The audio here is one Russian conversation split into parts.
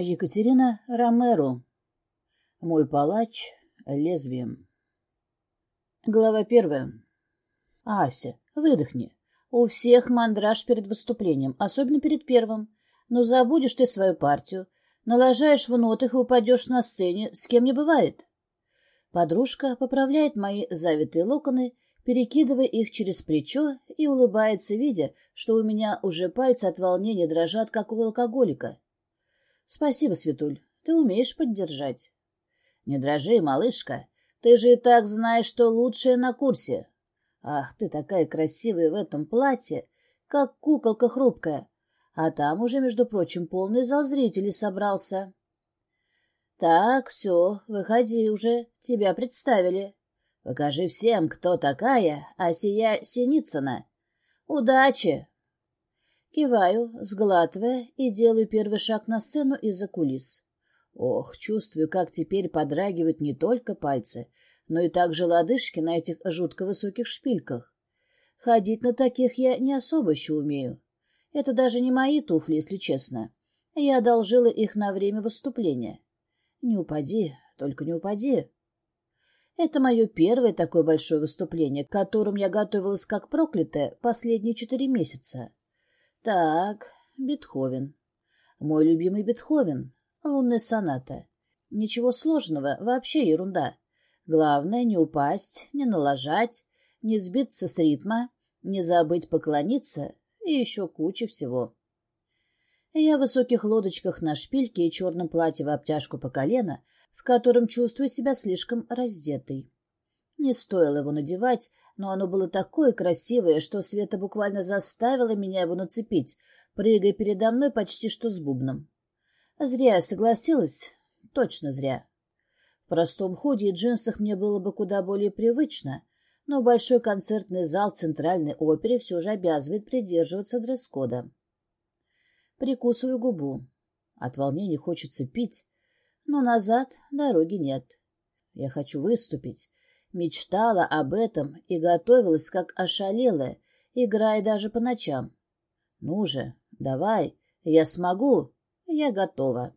Екатерина Ромеро. Мой палач лезвием. Глава первая. Ася, выдохни. У всех мандраж перед выступлением, особенно перед первым. Но забудешь ты свою партию, налажаешь в нотах и упадешь на сцене, с кем не бывает. Подружка поправляет мои завитые локоны, перекидывая их через плечо и улыбается, видя, что у меня уже пальцы от волнения дрожат, как у алкоголика. Спасибо, Светуль, ты умеешь поддержать. Не дрожи, малышка, ты же и так знаешь, что лучшее на курсе. Ах, ты такая красивая в этом платье, как куколка хрупкая. А там уже, между прочим, полный зал зрителей собрался. Так, все, выходи уже, тебя представили. Покажи всем, кто такая Асия Синицына. Удачи! Киваю, сглатывая, и делаю первый шаг на сцену из-за кулис. Ох, чувствую, как теперь подрагивают не только пальцы, но и также лодыжки на этих жутко высоких шпильках. Ходить на таких я не особо еще умею. Это даже не мои туфли, если честно. Я одолжила их на время выступления. Не упади, только не упади. Это мое первое такое большое выступление, к которому я готовилась как проклятая последние четыре месяца. Так, Бетховен. Мой любимый Бетховен. Лунная соната. Ничего сложного, вообще ерунда. Главное не упасть, не налажать, не сбиться с ритма, не забыть поклониться и еще куча всего. Я в высоких лодочках на шпильке и черном платье в обтяжку по колено, в котором чувствую себя слишком раздетой. Не стоило его надевать, но оно было такое красивое, что Света буквально заставила меня его нацепить, прыгая передо мной почти что с бубном. Зря я согласилась, точно зря. В простом ходе и джинсах мне было бы куда более привычно, но большой концертный зал Центральной опере все же обязывает придерживаться дресс-кода. Прикусываю губу. От волнения хочется пить, но назад дороги нет. Я хочу выступить, Мечтала об этом и готовилась, как ошалелая, играя даже по ночам. Ну же, давай, я смогу, я готова.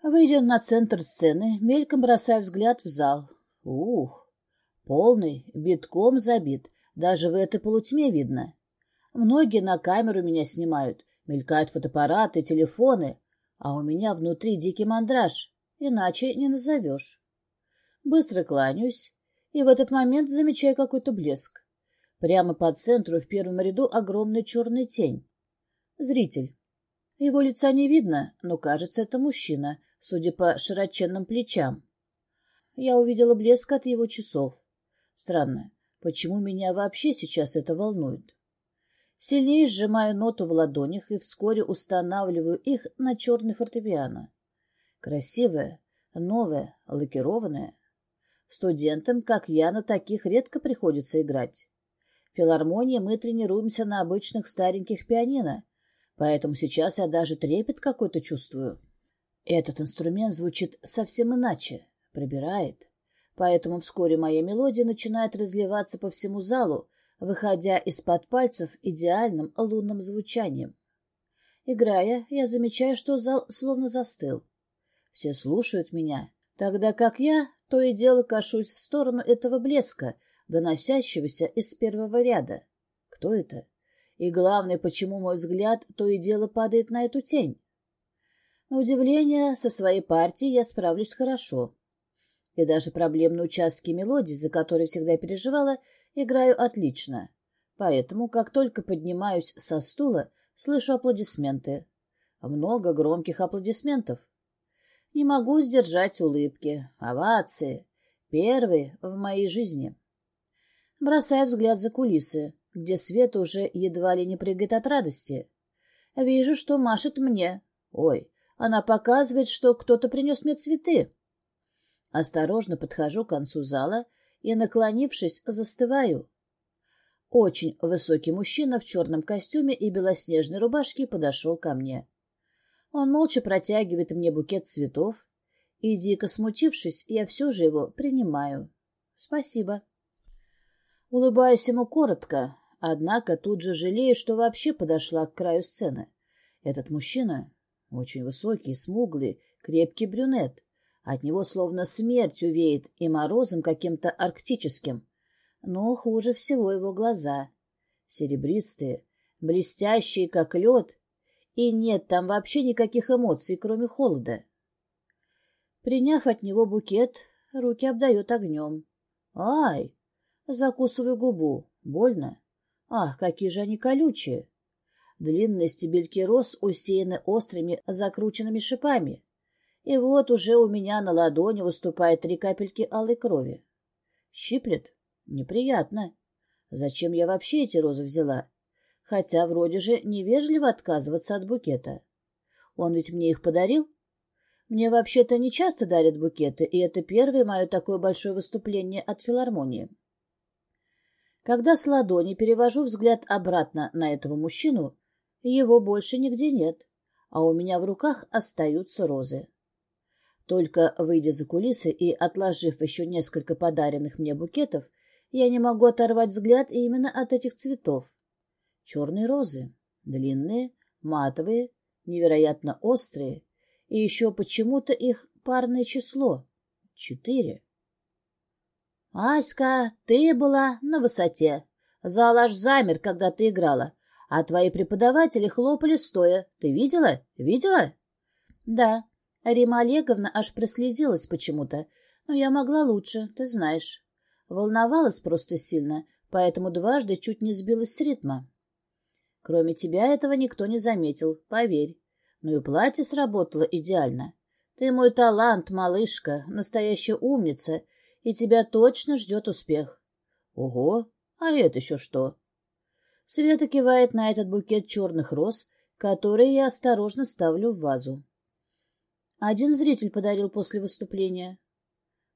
Выйдя на центр сцены, мельком бросаю взгляд в зал. Ух, полный, битком забит, даже в этой полутьме видно. Многие на камеру меня снимают, мелькают фотоаппараты, телефоны, а у меня внутри дикий мандраж, иначе не назовешь. Быстро кланяюсь, и в этот момент замечаю какой-то блеск. Прямо по центру в первом ряду огромная черная тень. Зритель. Его лица не видно, но кажется, это мужчина, судя по широченным плечам. Я увидела блеск от его часов. Странно, почему меня вообще сейчас это волнует? Сильнее сжимаю ноту в ладонях и вскоре устанавливаю их на черный фортепиано. Красивая, новая, лакированная. Студентам, как я, на таких редко приходится играть. В филармонии мы тренируемся на обычных стареньких пианино, поэтому сейчас я даже трепет какой-то чувствую. Этот инструмент звучит совсем иначе, пробирает. Поэтому вскоре моя мелодия начинает разливаться по всему залу, выходя из-под пальцев идеальным лунным звучанием. Играя, я замечаю, что зал словно застыл. Все слушают меня, тогда как я то и дело кашусь в сторону этого блеска, доносящегося из первого ряда. Кто это? И главное, почему мой взгляд то и дело падает на эту тень? На удивление, со своей партией я справлюсь хорошо. И даже проблемные участки мелодии, за которые всегда переживала, играю отлично. Поэтому, как только поднимаюсь со стула, слышу аплодисменты. Много громких аплодисментов. Не могу сдержать улыбки. Овации. Первые в моей жизни. Бросаю взгляд за кулисы, где Света уже едва ли не прыгает от радости. Вижу, что машет мне. Ой, она показывает, что кто-то принес мне цветы. Осторожно подхожу к концу зала и, наклонившись, застываю. Очень высокий мужчина в черном костюме и белоснежной рубашке подошел ко мне. Он молча протягивает мне букет цветов, и, дико смутившись, я все же его принимаю. Спасибо. Улыбаюсь ему коротко, однако тут же жалею, что вообще подошла к краю сцены. Этот мужчина, Очень высокий, смуглый, крепкий брюнет. От него словно смертью веет и морозом каким-то арктическим. Но хуже всего его глаза. Серебристые, блестящие, как лед, и нет там вообще никаких эмоций, кроме холода. Приняв от него букет, руки обдает огнем. Ай! Закусываю губу. Больно. Ах, какие же они колючие! Длинные стебельки роз усеяны острыми закрученными шипами. И вот уже у меня на ладони выступают три капельки алой крови. Щиплет? Неприятно. Зачем я вообще эти розы взяла? Хотя вроде же невежливо отказываться от букета. Он ведь мне их подарил. Мне вообще-то не часто дарят букеты, и это первое мое такое большое выступление от филармонии. Когда с ладони перевожу взгляд обратно на этого мужчину, его больше нигде нет, а у меня в руках остаются розы. Только выйдя за кулисы и отложив еще несколько подаренных мне букетов, я не могу оторвать взгляд именно от этих цветов. Черные розы, длинные, матовые, невероятно острые, и еще почему-то их парное число — четыре. «Аська, ты была на высоте. Зал аж замер, когда ты играла, а твои преподаватели хлопали стоя. Ты видела? Видела?» «Да». Рима Олеговна аж прослезилась почему-то, но я могла лучше, ты знаешь. Волновалась просто сильно, поэтому дважды чуть не сбилась с ритма. Кроме тебя этого никто не заметил, поверь. Ну и платье сработало идеально. Ты мой талант, малышка, настоящая умница, и тебя точно ждет успех. Ого, а это еще что? Света кивает на этот букет черных роз, которые я осторожно ставлю в вазу. Один зритель подарил после выступления.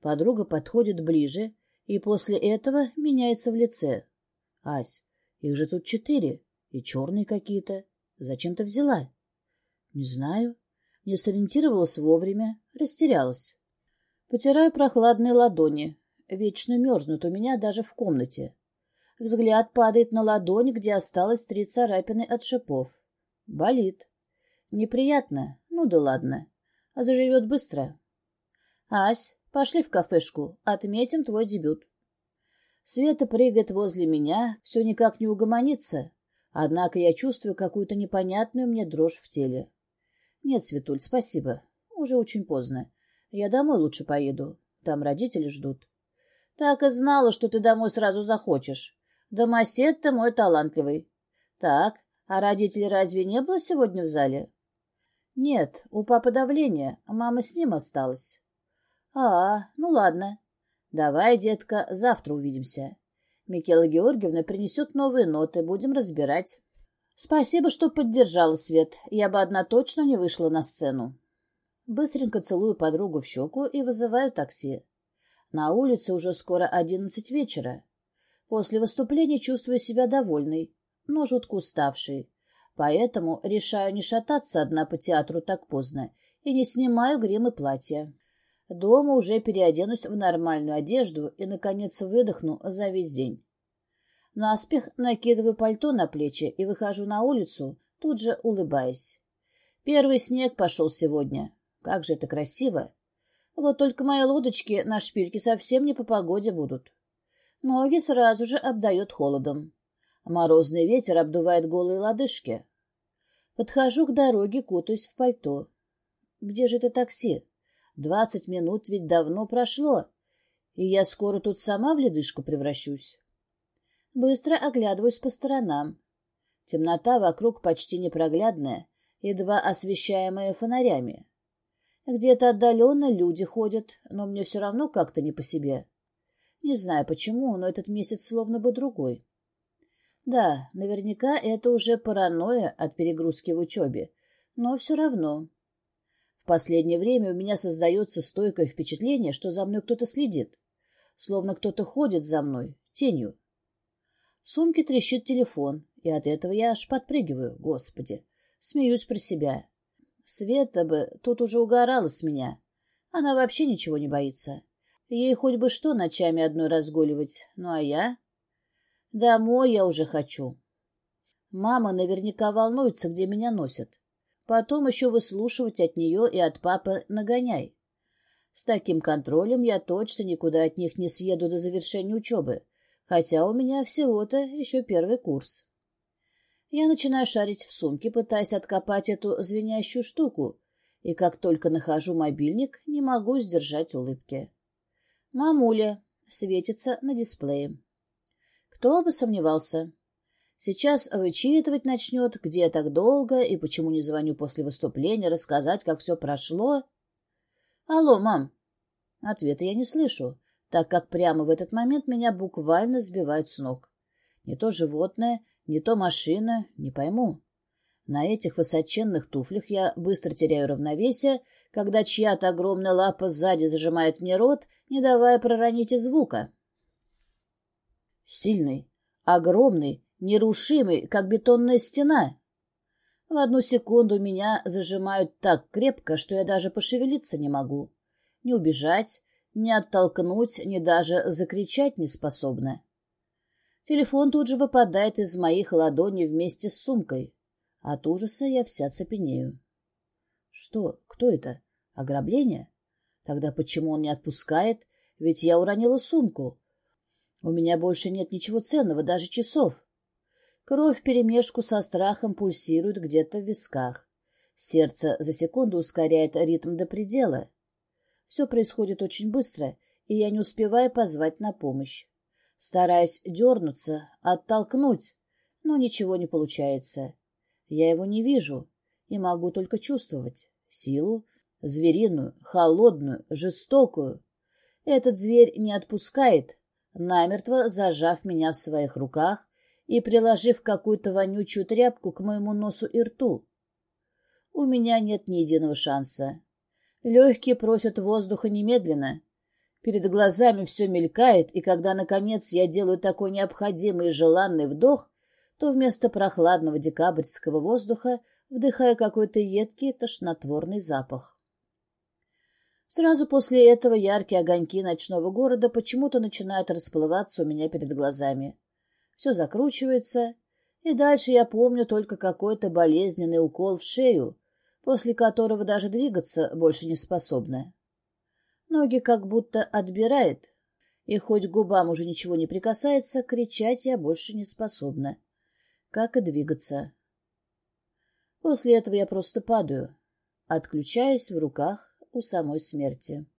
Подруга подходит ближе и после этого меняется в лице. Ась, их же тут четыре, и черные какие-то. Зачем ты взяла? Не знаю. Не сориентировалась вовремя, растерялась. Потираю прохладные ладони. Вечно мерзнут у меня даже в комнате. Взгляд падает на ладонь, где осталось три царапины от шипов. Болит. Неприятно? Ну да ладно. А заживет быстро. Ась, пошли в кафешку, отметим твой дебют. Света прыгает возле меня, все никак не угомонится. Однако я чувствую какую-то непонятную мне дрожь в теле. Нет, Светуль, спасибо. Уже очень поздно. Я домой лучше поеду. Там родители ждут. Так и знала, что ты домой сразу захочешь. Домосед-то мой талантливый. Так, а родителей разве не было сегодня в зале? Нет, у папы давление, а мама с ним осталась. А, ну ладно. Давай, детка, завтра увидимся. Микела Георгиевна принесет новые ноты, будем разбирать. Спасибо, что поддержала, Свет. Я бы одна точно не вышла на сцену. Быстренько целую подругу в щеку и вызываю такси. На улице уже скоро одиннадцать вечера. После выступления чувствую себя довольной, но жутко уставшей. Поэтому решаю не шататься одна по театру так поздно и не снимаю грим и платья. Дома уже переоденусь в нормальную одежду и, наконец, выдохну за весь день. Наспех накидываю пальто на плечи и выхожу на улицу, тут же улыбаясь. Первый снег пошел сегодня. Как же это красиво! Вот только мои лодочки на шпильке совсем не по погоде будут. Ноги сразу же обдает холодом. Морозный ветер обдувает голые лодыжки. Подхожу к дороге, кутаюсь в пальто. Где же это такси? Двадцать минут ведь давно прошло, и я скоро тут сама в ледышку превращусь. Быстро оглядываюсь по сторонам. Темнота вокруг почти непроглядная, едва освещаемая фонарями. Где-то отдаленно люди ходят, но мне все равно как-то не по себе. Не знаю почему, но этот месяц словно бы другой. Да, наверняка это уже паранойя от перегрузки в учебе, но все равно. В последнее время у меня создается стойкое впечатление, что за мной кто-то следит. Словно кто-то ходит за мной, тенью. В сумке трещит телефон, и от этого я аж подпрыгиваю, господи. Смеюсь про себя. Света бы тут уже угорала с меня. Она вообще ничего не боится. Ей хоть бы что ночами одной разгуливать. Ну а я? Домой я уже хочу. Мама наверняка волнуется, где меня носят. Потом еще выслушивать от нее и от папы нагоняй. С таким контролем я точно никуда от них не съеду до завершения учебы, хотя у меня всего-то еще первый курс. Я начинаю шарить в сумке, пытаясь откопать эту звенящую штуку, и как только нахожу мобильник, не могу сдержать улыбки. «Мамуля» светится на дисплее. Кто бы сомневался. Сейчас вычитывать начнет, где я так долго и почему не звоню после выступления, рассказать, как все прошло. «Алло, мам!» Ответа я не слышу, так как прямо в этот момент меня буквально сбивают с ног. Не то животное, не то машина, не пойму. На этих высоченных туфлях я быстро теряю равновесие, когда чья-то огромная лапа сзади зажимает мне рот, не давая проронить и звука. Сильный, огромный, нерушимый, как бетонная стена. В одну секунду меня зажимают так крепко, что я даже пошевелиться не могу. Не убежать, не оттолкнуть, ни даже закричать не способна. Телефон тут же выпадает из моих ладоней вместе с сумкой. От ужаса я вся цепенею. Что? Кто это? Ограбление? Тогда почему он не отпускает? Ведь я уронила сумку. У меня больше нет ничего ценного, даже часов. Кровь вперемешку со страхом пульсирует где-то в висках. Сердце за секунду ускоряет ритм до предела. Все происходит очень быстро, и я не успеваю позвать на помощь. Стараюсь дернуться, оттолкнуть, но ничего не получается. Я его не вижу и могу только чувствовать силу, звериную, холодную, жестокую. Этот зверь не отпускает, намертво зажав меня в своих руках и приложив какую-то вонючую тряпку к моему носу и рту. У меня нет ни единого шанса. Легкие просят воздуха немедленно. Перед глазами все мелькает, и когда, наконец, я делаю такой необходимый и желанный вдох, то вместо прохладного декабрьского воздуха вдыхаю какой-то едкий тошнотворный запах. Сразу после этого яркие огоньки ночного города почему-то начинают расплываться у меня перед глазами. Все закручивается, и дальше я помню только какой-то болезненный укол в шею, после которого даже двигаться больше не способна. Ноги как будто отбирает, и хоть губам уже ничего не прикасается, кричать я больше не способна как и двигаться. После этого я просто падаю, отключаясь в руках у самой смерти.